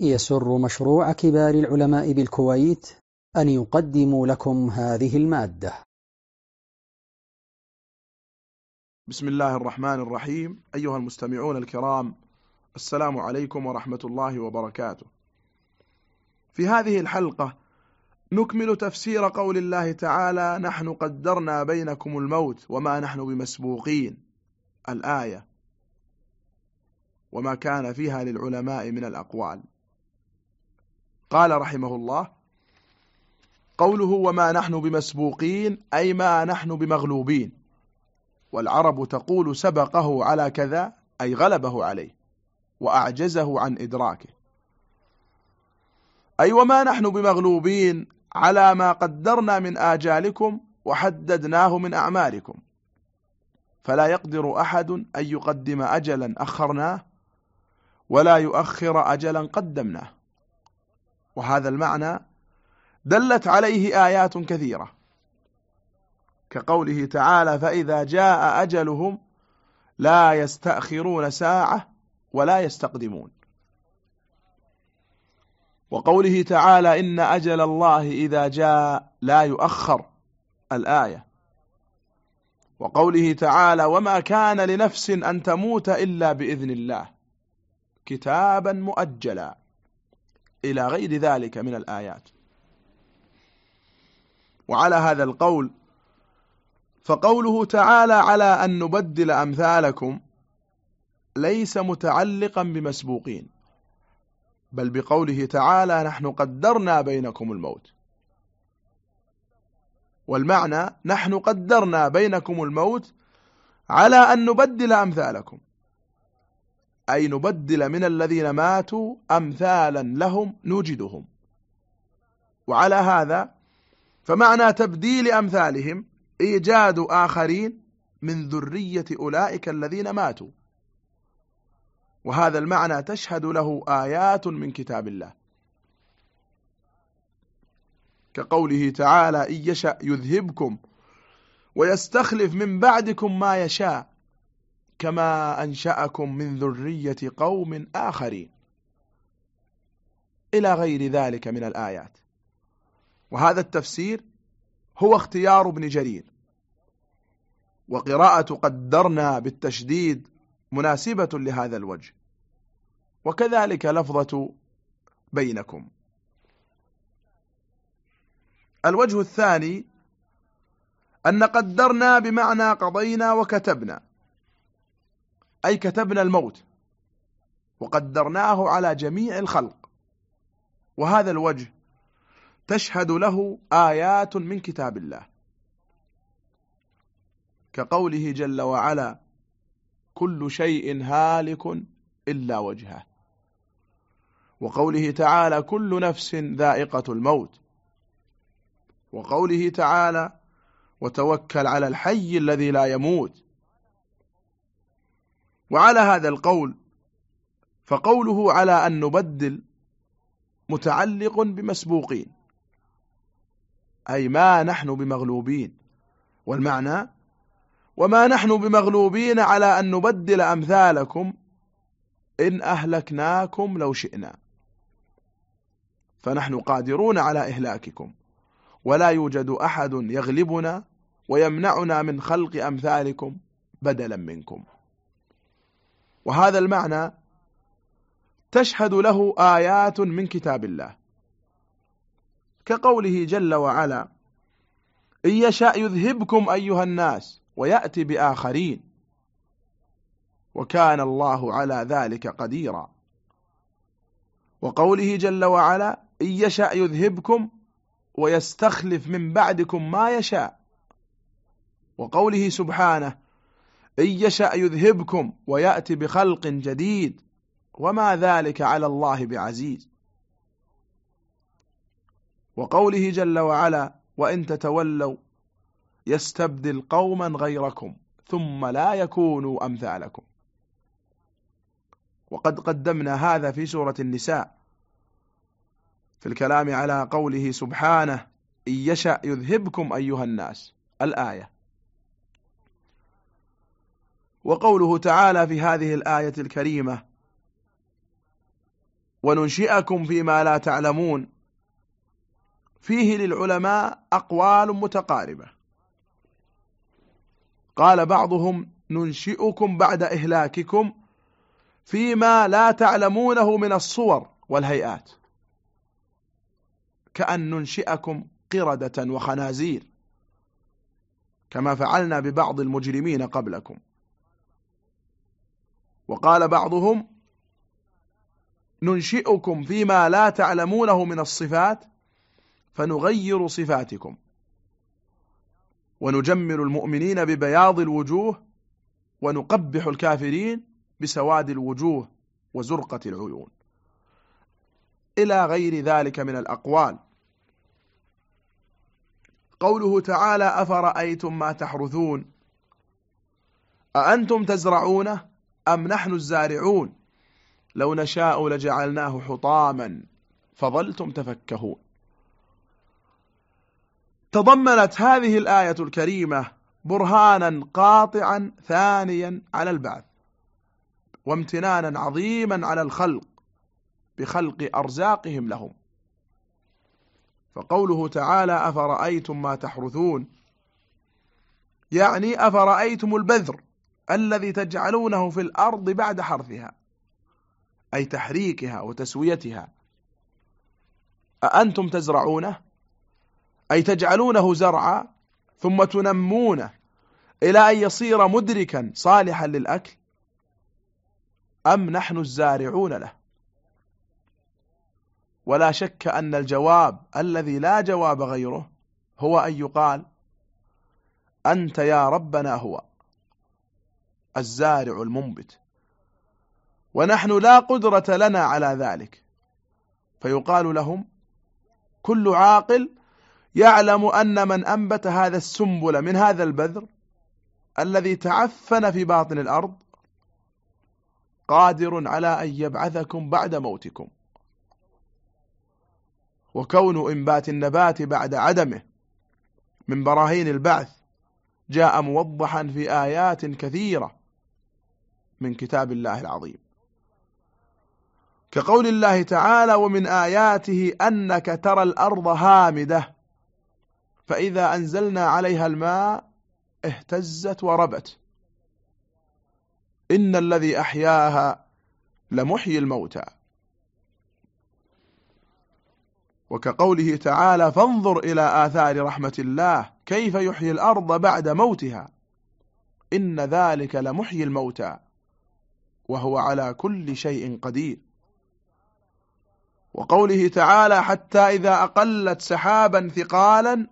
يسر مشروع كبار العلماء بالكويت أن يقدم لكم هذه المادة. بسم الله الرحمن الرحيم. أيها المستمعون الكرام السلام عليكم ورحمة الله وبركاته. في هذه الحلقة نكمل تفسير قول الله تعالى نحن قدرنا بينكم الموت وما نحن بمسبوقين. الآية وما كان فيها للعلماء من الأقوال. قال رحمه الله قوله وما نحن بمسبوقين أي ما نحن بمغلوبين. والعرب تقول سبقه على كذا أي غلبه عليه وأعجزه عن إدراكه. أي وما نحن بمغلوبين على ما قدرنا من آجالكم وحددناه من أعمالكم. فلا يقدر أحد أن يقدم أجلا أخرناه ولا يؤخر أجلا قدمناه. وهذا المعنى دلت عليه آيات كثيرة. كقوله تعالى فإذا جاء أجلهم لا يستأخرون ساعة ولا يستقدمون. وقوله تعالى إن أجل الله إذا جاء لا يؤخر الآية. وقوله تعالى وما كان لنفس أن تموت إلا بإذن الله. كتابا مؤجلا. إلى غير ذلك من الآيات. وعلى هذا القول فقوله تعالى على أن نبدل أمثالكم ليس متعلقا بمسبوقين بل بقوله تعالى نحن قدرنا بينكم الموت. والمعنى نحن قدرنا بينكم الموت على أن نبدل أمثالكم. أي نبدل من الذين ماتوا أمثالا لهم نوجدهم. وعلى هذا فمعنى تبديل أمثالهم إيجاد آخرين من ذرية أولئك الذين ماتوا. وهذا المعنى تشهد له آيات من كتاب الله. كقوله تعالى إن يشأ يذهبكم ويستخلف من بعدكم ما يشاء كما أنشأكم من ذرية قوم آخرين. إلى غير ذلك من الآيات. وهذا التفسير هو اختيار ابن جرير. وقراءة قدرنا بالتشديد مناسبة لهذا الوجه. وكذلك لفظة بينكم. الوجه الثاني أن قدرنا بمعنى قضينا وكتبنا. أي كتبنا الموت. وقدرناه على جميع الخلق. وهذا الوجه تشهد له آيات من كتاب الله. كقوله جل وعلا كل شيء هالك إلا وجهه وقوله تعالى كل نفس ذائقة الموت وقوله تعالى وتوكل على الحي الذي لا يموت وعلى هذا القول فقوله على أن نبدل متعلق بمسبوقين أي ما نحن بمغلوبين. والمعنى وما نحن بمغلوبين على أن نبدل أمثالكم إن أهلكناكم لو شئنا. فنحن قادرون على إهلاككم ولا يوجد أحد يغلبنا ويمنعنا من خلق أمثالكم بدلا منكم. وهذا المعنى تشهد له آيات من كتاب الله. كقوله جل وعلا إن يشاء يذهبكم أيها الناس ويأتي بآخرين وكان الله على ذلك قديرا. وقوله جل وعلا إن يشاء يذهبكم ويستخلف من بعدكم ما يشاء. وقوله سبحانه إن يشاء يذهبكم ويأتي بخلق جديد وما ذلك على الله بعزيز. وقوله جل وعلا وإن تتولوا يستبدل قوما غيركم ثم لا يكونوا أمثالكم. وقد قدمنا هذا في سورة النساء في الكلام على قوله سبحانه إن يشأ يذهبكم أيها الناس الآية. وقوله تعالى في هذه الآية الكريمة وننشئكم فيما لا تعلمون. فيه للعلماء أقوال متقاربة. قال بعضهم ننشئكم بعد إهلاككم فيما لا تعلمونه من الصور والهيئات. كأن ننشئكم قردة وخنازير كما فعلنا ببعض المجرمين قبلكم. وقال بعضهم ننشئكم فيما لا تعلمونه من الصفات فنغير صفاتكم. ونجمل المؤمنين ببياض الوجوه ونقبح الكافرين بسواد الوجوه وزرقة العيون. إلى غير ذلك من الأقوال. قوله تعالى أفرأيتم ما تحرثون؟ أأنتم تزرعونه؟ أم نحن الزارعون؟ لو نشاء لجعلناه حطاما. فظلتم تفكهون. تضمنت هذه الآية الكريمة برهانا قاطعا ثانيا على البعث وامتنانا عظيما على الخلق بخلق أرزاقهم لهم. فقوله تعالى أفرأيتم ما تحرثون؟ يعني أفرأيتم البذر؟ الذي تجعلونه في الأرض بعد حرثها أي تحريكها وتسويتها. أأنتم تزرعونه؟ أي تجعلونه زرعا ثم تنمونه إلى أن يصير مدركا صالحا للأكل؟ أم نحن الزارعون له؟ ولا شك أن الجواب الذي لا جواب غيره هو أن يقال أنت يا ربنا هو. الزارع المنبت. ونحن لا قدرة لنا على ذلك. فيقال لهم كل عاقل يعلم أن من أنبت هذا السنبل من هذا البذر الذي تعفن في باطن الأرض قادر على أن يبعثكم بعد موتكم. وكون إنبات النبات بعد عدمه من براهين البعث جاء موضحا في آيات كثيرة. من كتاب الله العظيم. كقول الله تعالى ومن آياته أنك ترى الأرض هامدة فإذا أنزلنا عليها الماء اهتزت وربت. إن الذي أحياها لمحيي الموتى. وكقوله تعالى فانظر إلى آثار رحمة الله كيف يحيي الأرض بعد موتها إن ذلك لمحيي الموتى. وهو على كل شيء قدير. وقوله تعالى حتى إذا أقلت سحابا ثقالا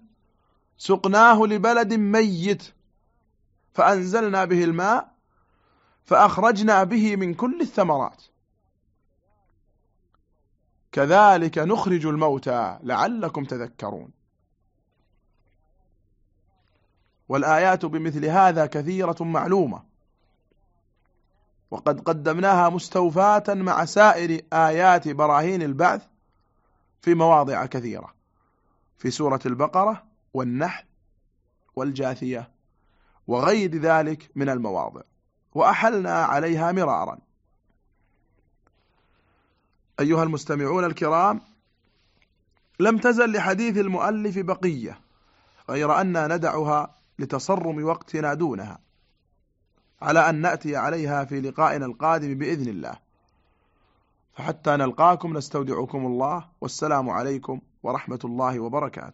سقناه لبلد ميت فأنزلنا به الماء فأخرجنا به من كل الثمرات. كذلك نخرج الموتى لعلكم تذكرون. والآيات بمثل هذا كثيرة معلومة. وقد قدمناها مستوفاة مع سائر آيات براهين البعث في مواضع كثيرة. في سورة البقرة والنحل والجاثية وغير ذلك من المواضع. وأحلنا عليها مرارا. أيها المستمعون الكرام لم تزل لحديث المؤلف بقية غير أن ندعها لتصرم وقتنا دونها. على أن نأتي عليها في لقائنا القادم بإذن الله. فحتى نلقاكم نستودعكم الله والسلام عليكم ورحمة الله وبركاته.